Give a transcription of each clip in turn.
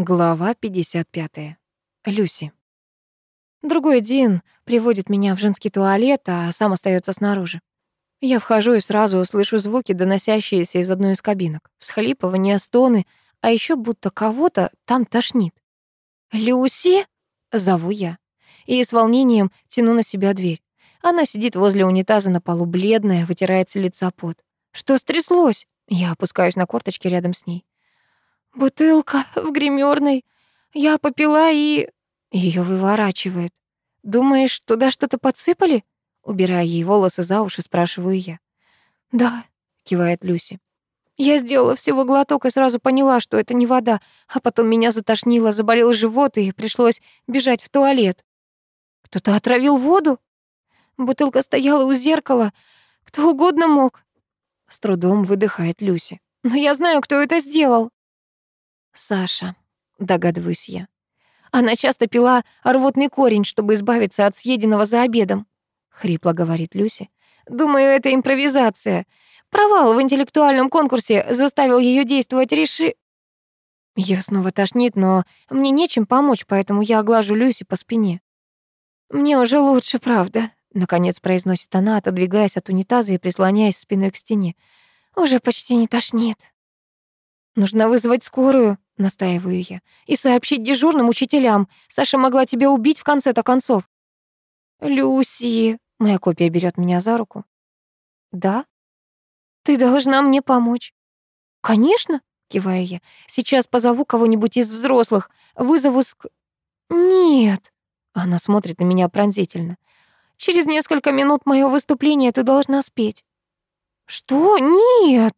Глава 55. Люси. Другой Дин приводит меня в женский туалет, а сам остается снаружи. Я вхожу и сразу слышу звуки, доносящиеся из одной из кабинок. Всхлипывания, стоны, а еще будто кого-то там тошнит. «Люси?» — зову я. И с волнением тяну на себя дверь. Она сидит возле унитаза на полу, бледная, вытирается лица пот. «Что стряслось?» Я опускаюсь на корточки рядом с ней. «Бутылка в гримерной. Я попила и...» Ее выворачивает. «Думаешь, туда что-то подсыпали?» Убирая ей волосы за уши, спрашиваю я. «Да», — кивает Люси. Я сделала всего глоток и сразу поняла, что это не вода, а потом меня затошнило, заболел живот и пришлось бежать в туалет. Кто-то отравил воду? Бутылка стояла у зеркала. Кто угодно мог. С трудом выдыхает Люси. Но я знаю, кто это сделал. Саша, догадываюсь я. Она часто пила рвотный корень, чтобы избавиться от съеденного за обедом. Хрипло говорит Люси. Думаю, это импровизация. Провал в интеллектуальном конкурсе заставил ее действовать реши... Ее снова тошнит, но мне нечем помочь, поэтому я оглажу Люси по спине. «Мне уже лучше, правда», — наконец произносит она, отодвигаясь от унитаза и прислоняясь спиной к стене. «Уже почти не тошнит». «Нужно вызвать скорую», — настаиваю я, «и сообщить дежурным учителям. Саша могла тебя убить в конце-то концов». «Люси», — моя копия берет меня за руку. «Да?» «Ты должна мне помочь». «Конечно», — киваю я, «сейчас позову кого-нибудь из взрослых, вызову ск...» «Нет», — она смотрит на меня пронзительно. «Через несколько минут моё выступление ты должна спеть». «Что? Нет!»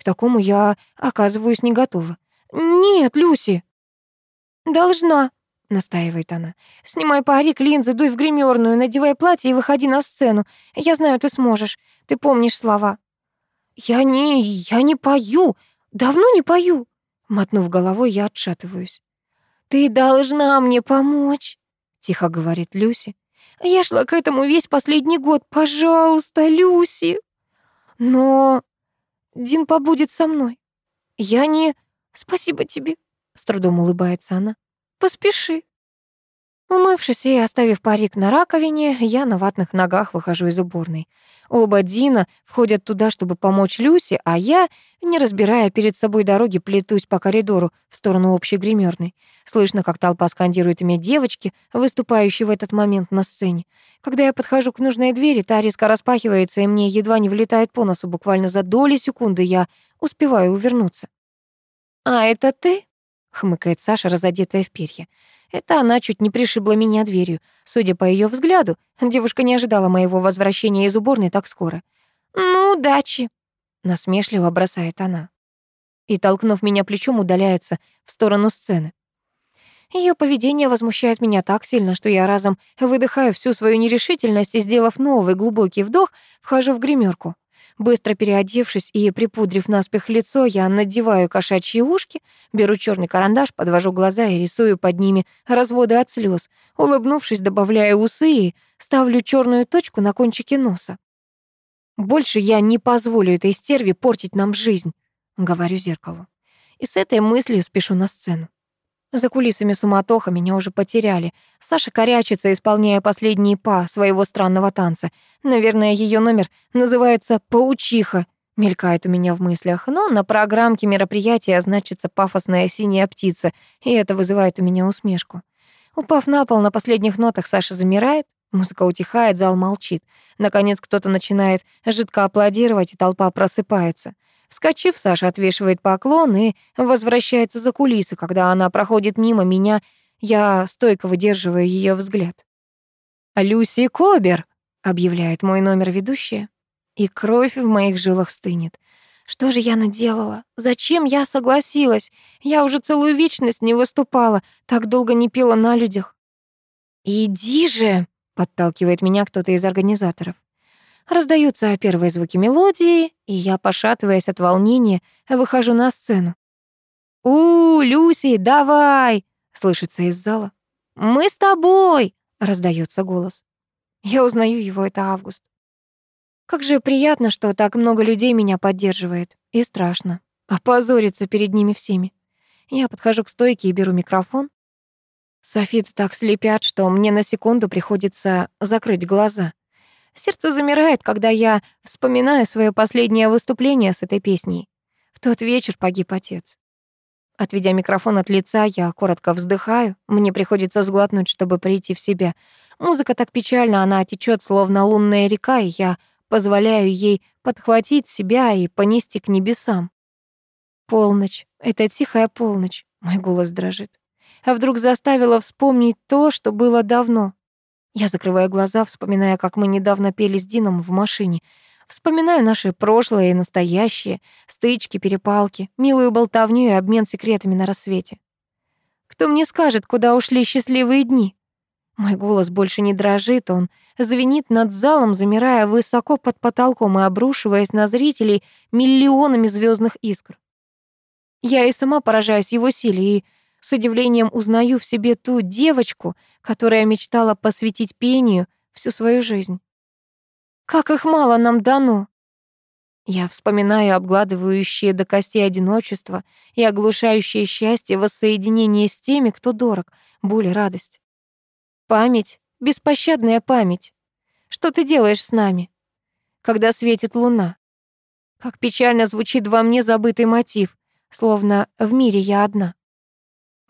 К такому я оказываюсь не готова. «Нет, Люси!» «Должна», — настаивает она. «Снимай парик, линзы, дуй в гримерную, надевай платье и выходи на сцену. Я знаю, ты сможешь. Ты помнишь слова». «Я не... я не пою. Давно не пою». Мотнув головой, я отшатываюсь. «Ты должна мне помочь», — тихо говорит Люси. «Я шла к этому весь последний год. Пожалуйста, Люси». «Но...» Дин побудет со мной. Я не... Спасибо тебе, с трудом улыбается она. Поспеши. Умывшись и оставив парик на раковине, я на ватных ногах выхожу из уборной. Оба Дина входят туда, чтобы помочь Люси, а я, не разбирая перед собой дороги, плетусь по коридору в сторону общей гримерной. Слышно, как толпа скандирует имя девочки, выступающей в этот момент на сцене. Когда я подхожу к нужной двери, та резко распахивается, и мне едва не влетает по носу. Буквально за доли секунды я успеваю увернуться. «А это ты?» — хмыкает Саша, разодетая в перья. Это она чуть не пришибла меня дверью. Судя по ее взгляду, девушка не ожидала моего возвращения из уборной так скоро. «Ну, удачи!» — насмешливо бросает она. И, толкнув меня плечом, удаляется в сторону сцены. Ее поведение возмущает меня так сильно, что я разом выдыхаю всю свою нерешительность и, сделав новый глубокий вдох, вхожу в гримерку. Быстро переодевшись и припудрив наспех лицо, я надеваю кошачьи ушки, беру черный карандаш, подвожу глаза и рисую под ними разводы от слез. Улыбнувшись, добавляю усы и ставлю черную точку на кончике носа. «Больше я не позволю этой стерве портить нам жизнь», — говорю зеркалу. И с этой мыслью спешу на сцену. За кулисами суматоха меня уже потеряли. Саша корячится, исполняя последние па своего странного танца. Наверное, ее номер называется «Паучиха», мелькает у меня в мыслях, но на программке мероприятия значится пафосная синяя птица, и это вызывает у меня усмешку. Упав на пол на последних нотах, Саша замирает, музыка утихает, зал молчит. Наконец кто-то начинает жидко аплодировать, и толпа просыпается. Вскочив, Саша отвешивает поклон и возвращается за кулисы. Когда она проходит мимо меня, я стойко выдерживаю ее взгляд. «Люси Кобер!» — объявляет мой номер ведущая. И кровь в моих жилах стынет. Что же я наделала? Зачем я согласилась? Я уже целую вечность не выступала, так долго не пела на людях. «Иди же!» — подталкивает меня кто-то из организаторов. Раздаются первые звуки мелодии, и я, пошатываясь от волнения, выхожу на сцену. «У, Люси, давай!» — слышится из зала. «Мы с тобой!» — раздается голос. Я узнаю его, это Август. Как же приятно, что так много людей меня поддерживает. И страшно. Опозориться перед ними всеми. Я подхожу к стойке и беру микрофон. Софит так слепят, что мне на секунду приходится закрыть глаза. Сердце замирает, когда я вспоминаю свое последнее выступление с этой песней. В тот вечер погиб отец. Отведя микрофон от лица, я коротко вздыхаю. Мне приходится сглотнуть, чтобы прийти в себя. Музыка так печальна, она течет, словно лунная река, и я позволяю ей подхватить себя и понести к небесам. Полночь. Это тихая полночь. Мой голос дрожит. А вдруг заставила вспомнить то, что было давно. Я закрываю глаза, вспоминая, как мы недавно пели с Дином в машине. Вспоминаю наши прошлое и настоящее, стычки, перепалки, милую болтовню и обмен секретами на рассвете. Кто мне скажет, куда ушли счастливые дни? Мой голос больше не дрожит, он звенит над залом, замирая высоко под потолком и обрушиваясь на зрителей миллионами звездных искр. Я и сама поражаюсь его силе и с удивлением узнаю в себе ту девочку, которая мечтала посвятить пению всю свою жизнь. Как их мало нам дано! Я вспоминаю обгладывающее до костей одиночество и оглушающее счастье воссоединение с теми, кто дорог, боль и радость. Память, беспощадная память. Что ты делаешь с нами, когда светит луна? Как печально звучит во мне забытый мотив, словно в мире я одна.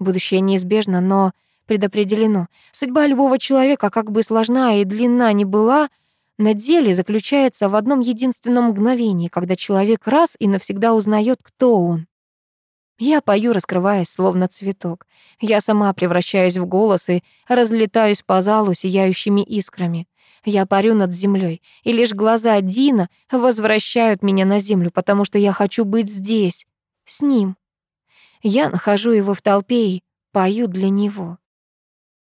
Будущее неизбежно, но предопределено. Судьба любого человека, как бы сложна и длинна ни была, на деле заключается в одном единственном мгновении, когда человек раз и навсегда узнает, кто он. Я пою, раскрываясь, словно цветок. Я сама превращаюсь в голос и разлетаюсь по залу сияющими искрами. Я парю над землей, и лишь глаза Дина возвращают меня на землю, потому что я хочу быть здесь, с ним. Я нахожу его в толпе и пою для него.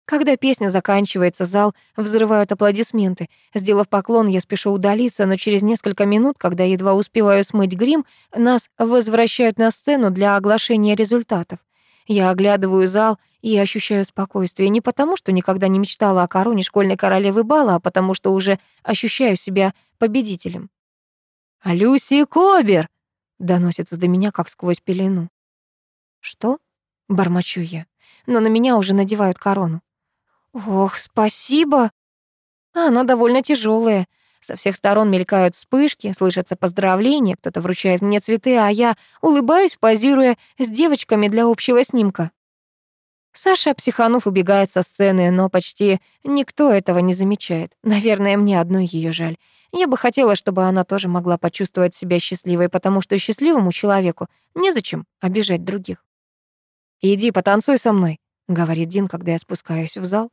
Когда песня заканчивается, зал взрывают аплодисменты. Сделав поклон, я спешу удалиться, но через несколько минут, когда едва успеваю смыть грим, нас возвращают на сцену для оглашения результатов. Я оглядываю зал и ощущаю спокойствие не потому, что никогда не мечтала о короне школьной королевы бала, а потому что уже ощущаю себя победителем. «А «Люси Кобер!» — доносится до меня, как сквозь пелену. «Что?» — бормочу я. Но на меня уже надевают корону. «Ох, спасибо!» Она довольно тяжелая. Со всех сторон мелькают вспышки, слышатся поздравления, кто-то вручает мне цветы, а я улыбаюсь, позируя с девочками для общего снимка. Саша, психанув, убегает со сцены, но почти никто этого не замечает. Наверное, мне одной ее жаль. Я бы хотела, чтобы она тоже могла почувствовать себя счастливой, потому что счастливому человеку незачем обижать других. «Иди, потанцуй со мной», — говорит Дин, когда я спускаюсь в зал.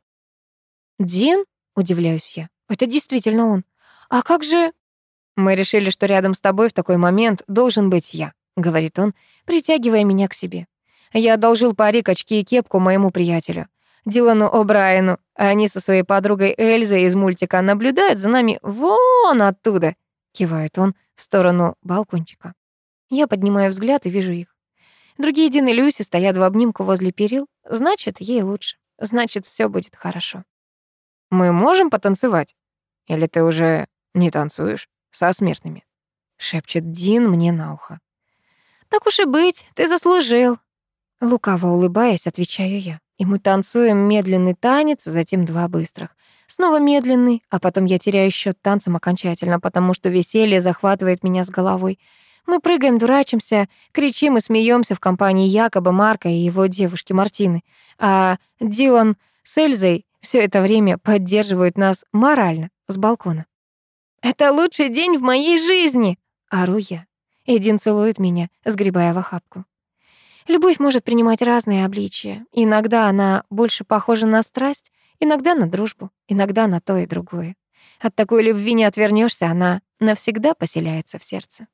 «Дин?» — удивляюсь я. «Это действительно он. А как же...» «Мы решили, что рядом с тобой в такой момент должен быть я», — говорит он, притягивая меня к себе. Я одолжил парик, очки и кепку моему приятелю. Дилану О'Брайену. Они со своей подругой Эльзой из мультика наблюдают за нами вон оттуда. Кивает он в сторону балкончика. Я поднимаю взгляд и вижу их. Другие Дин и Люси стоят в обнимку возле перил. Значит, ей лучше. Значит, все будет хорошо. Мы можем потанцевать? Или ты уже не танцуешь со смертными? Шепчет Дин мне на ухо. Так уж и быть, ты заслужил. Лукаво улыбаясь, отвечаю я. И мы танцуем медленный танец, затем два быстрых. Снова медленный, а потом я теряю счет танцам окончательно, потому что веселье захватывает меня с головой. Мы прыгаем, дурачимся, кричим и смеемся в компании Якоба, Марка и его девушки Мартины. А Дилан с Эльзой все это время поддерживают нас морально с балкона. «Это лучший день в моей жизни!» — ору я. Эдин целует меня, сгребая в охапку. Любовь может принимать разные обличия. Иногда она больше похожа на страсть, иногда на дружбу, иногда на то и другое. От такой любви не отвернешься, она навсегда поселяется в сердце.